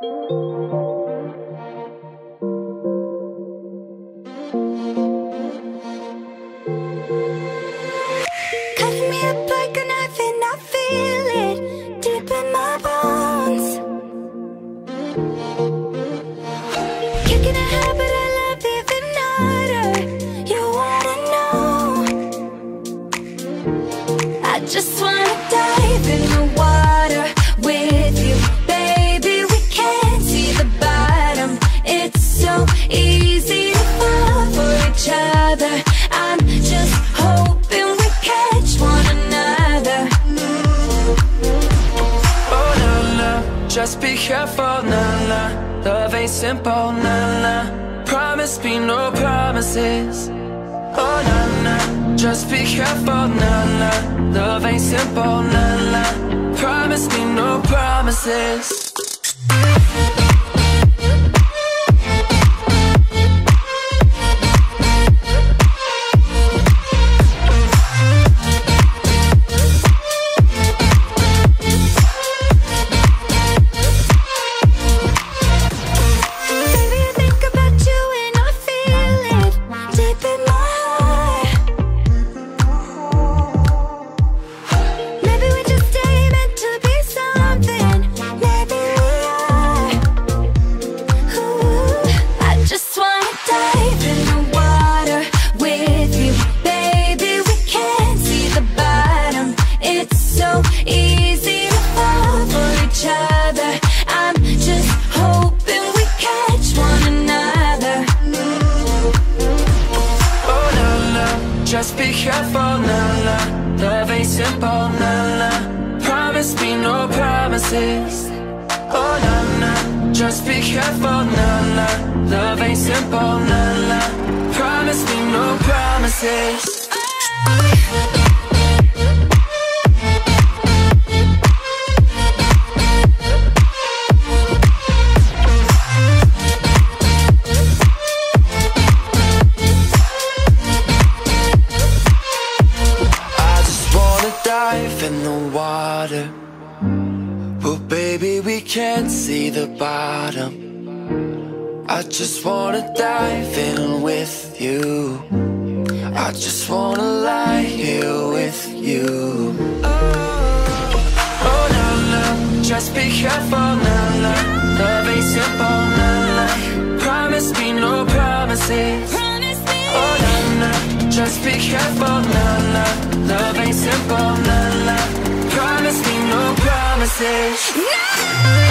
Música just be careful, na na. Love ain't simple, na na. Promise me no promises. Oh na na, just be careful, na na. Love ain't simple, na na. Promise me no promises. Just be careful, na na. Love ain't simple, na na. Promise me no promises. Oh na na, just be careful, na na. Love ain't simple, na na. Promise me no promises. I But baby, we can't see the bottom. I just wanna dive in with you. I just wanna lie here with you. Oh, oh no, no, just be careful, no, no. Love ain't simple, no, no. Promise me no promises. Promise me. Oh no no, just be careful, no no. Love ain't simple, day. No!